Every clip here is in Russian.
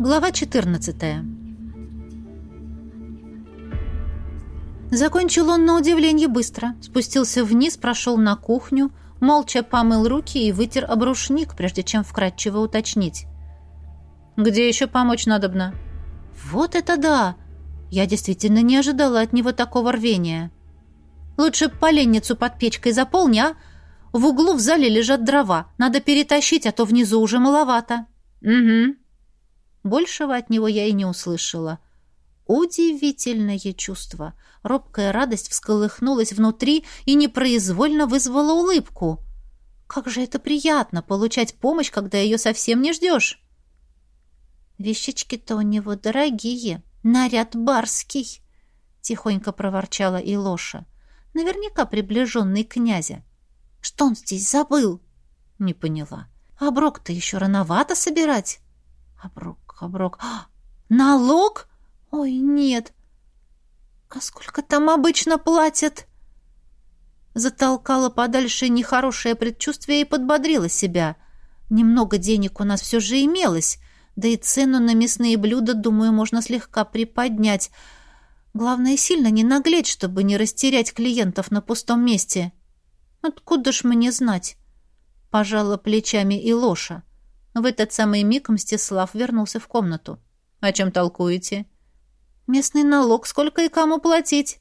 Глава 14 Закончил он на удивление быстро. Спустился вниз, прошел на кухню, молча помыл руки и вытер обрушник, прежде чем вкратчиво уточнить. «Где еще помочь надобно?» «Вот это да! Я действительно не ожидала от него такого рвения. Лучше поленницу под печкой заполни, а? В углу в зале лежат дрова. Надо перетащить, а то внизу уже маловато». «Угу». Большего от него я и не услышала. Удивительное чувство. Робкая радость всколыхнулась внутри и непроизвольно вызвала улыбку. Как же это приятно получать помощь, когда ее совсем не ждешь. Вещички-то у него дорогие. Наряд барский, тихонько проворчала Илоша. Наверняка приближенный князя. Что он здесь забыл? Не поняла. Оброк-то еще рановато собирать. Оброк, оброк. А, налог? Ой, нет. А сколько там обычно платят? Затолкала подальше нехорошее предчувствие и подбодрила себя. Немного денег у нас все же имелось, да и цену на мясные блюда, думаю, можно слегка приподнять. Главное, сильно не наглеть, чтобы не растерять клиентов на пустом месте. Откуда ж мне знать? Пожала плечами и Лоша. В этот самый миг Мстислав вернулся в комнату. «О чем толкуете?» Местный налог сколько и кому платить?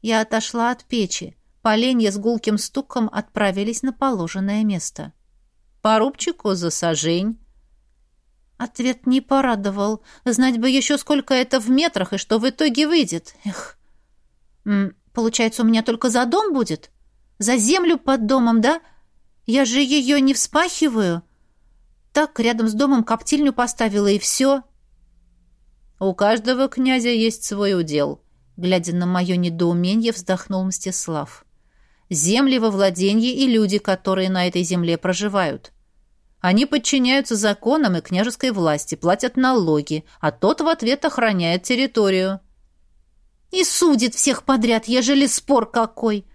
Я отошла от печи. Поленья с гулким стуком отправились на положенное место. По рубчику за сажень. Ответ не порадовал. Знать бы еще, сколько это в метрах и что в итоге выйдет. Эх. Получается, у меня только за дом будет? За землю под домом, да? Я же ее не вспахиваю. Так, рядом с домом коптильню поставила, и все. «У каждого князя есть свой удел», — глядя на мое недоумение, вздохнул Мстислав. «Земли во владении и люди, которые на этой земле проживают. Они подчиняются законам и княжеской власти, платят налоги, а тот в ответ охраняет территорию». «И судит всех подряд, ежели спор какой!»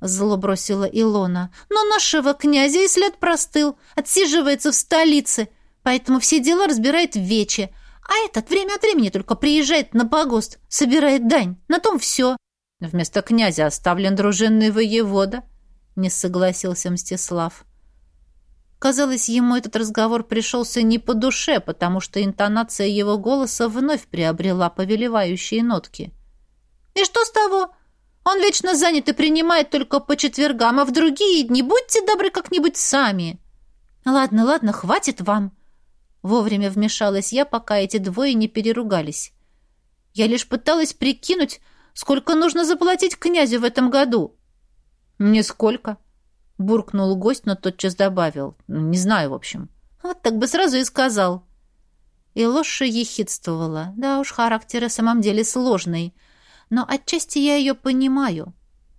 Зло бросила Илона. «Но нашего князя и след простыл, отсиживается в столице, поэтому все дела разбирает вече, а этот время от времени только приезжает на погост, собирает дань. На том все. Вместо князя оставлен дружинный воевода, не согласился Мстислав. Казалось, ему этот разговор пришелся не по душе, потому что интонация его голоса вновь приобрела повелевающие нотки. «И что с того? Он вечно занят и принимает только по четвергам, а в другие дни будьте добры как-нибудь сами». «Ладно, ладно, хватит вам», Вовремя вмешалась я, пока эти двое не переругались. Я лишь пыталась прикинуть, сколько нужно заплатить князю в этом году. «Нисколько», — буркнул гость, но тотчас добавил. «Не знаю, в общем». Вот так бы сразу и сказал. И Лоша ехидствовала. Да уж, характер в самом деле сложный. Но отчасти я ее понимаю.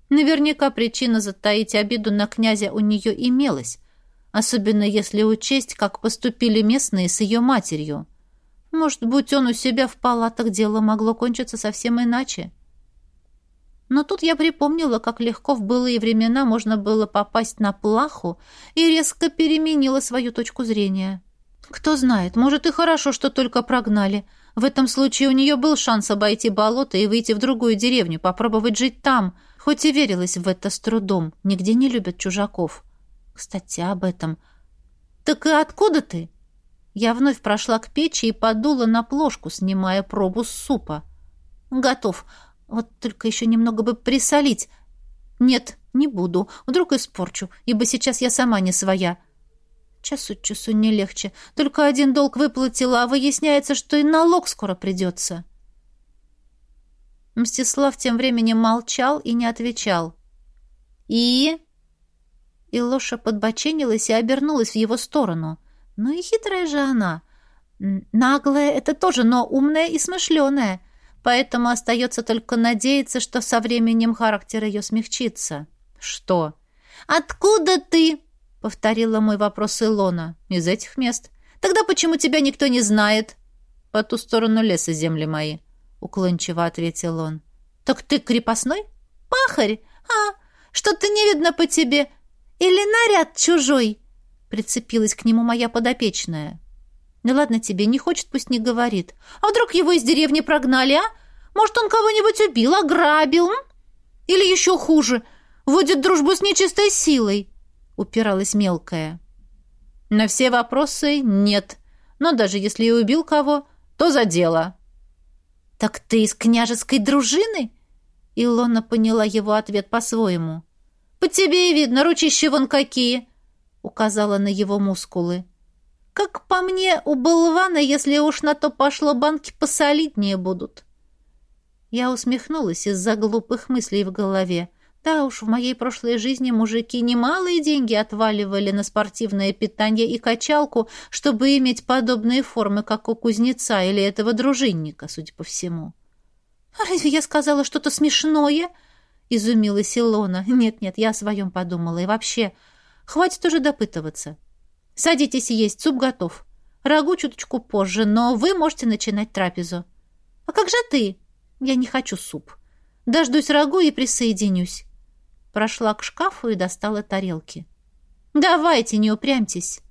Наверняка причина затаить обиду на князя у нее имелась особенно если учесть, как поступили местные с ее матерью. Может, будь он у себя в палатах, дело могло кончиться совсем иначе. Но тут я припомнила, как легко в былые времена можно было попасть на плаху и резко переменила свою точку зрения. Кто знает, может и хорошо, что только прогнали. В этом случае у нее был шанс обойти болото и выйти в другую деревню, попробовать жить там, хоть и верилась в это с трудом. Нигде не любят чужаков. Кстати, об этом. Так и откуда ты? Я вновь прошла к печи и подула на плошку, снимая пробу с супа. Готов. Вот только еще немного бы присолить. Нет, не буду. Вдруг испорчу, ибо сейчас я сама не своя. Час от часу не легче. Только один долг выплатила, а выясняется, что и налог скоро придется. Мстислав тем временем молчал и не отвечал. «И?» И Лоша подбоченилась и обернулась в его сторону. Ну и хитрая же она. Наглая это тоже, но умная и смышленая. Поэтому остается только надеяться, что со временем характер ее смягчится. «Что?» «Откуда ты?» — повторила мой вопрос Илона. «Из этих мест». «Тогда почему тебя никто не знает?» «По ту сторону леса земли мои», — уклончиво ответил он. «Так ты крепостной?» «Пахарь? А, что-то не видно по тебе. Или наряд чужой?» — прицепилась к нему моя подопечная. Ну ладно тебе, не хочет, пусть не говорит. А вдруг его из деревни прогнали, а? Может, он кого-нибудь убил, ограбил? Или еще хуже, вводит дружбу с нечистой силой?» Упиралась мелкая. На все вопросы нет. Но даже если и убил кого, то за дело. «Так ты из княжеской дружины?» Илона поняла его ответ по-своему. «По тебе и видно, ручища вон какие!» Указала на его мускулы. «Как по мне, у болвана, если уж на то пошло, банки посолиднее будут». Я усмехнулась из-за глупых мыслей в голове. Да уж, в моей прошлой жизни мужики немалые деньги отваливали на спортивное питание и качалку, чтобы иметь подобные формы, как у кузнеца или этого дружинника, судя по всему. «А разве я сказала что-то смешное?» — изумилась Илона. «Нет-нет, я о своем подумала. И вообще, хватит уже допытываться. Садитесь есть, суп готов. Рагу чуточку позже, но вы можете начинать трапезу. А как же ты?» «Я не хочу суп. Дождусь рагу и присоединюсь». Прошла к шкафу и достала тарелки. «Давайте, не упрямьтесь!»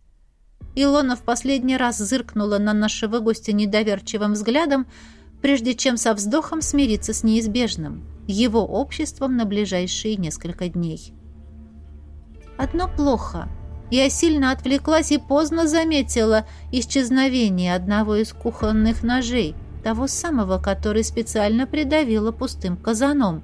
Илона в последний раз зыркнула на нашего гостя недоверчивым взглядом, прежде чем со вздохом смириться с неизбежным, его обществом на ближайшие несколько дней. Одно плохо. Я сильно отвлеклась и поздно заметила исчезновение одного из кухонных ножей, того самого, который специально придавила пустым казаном.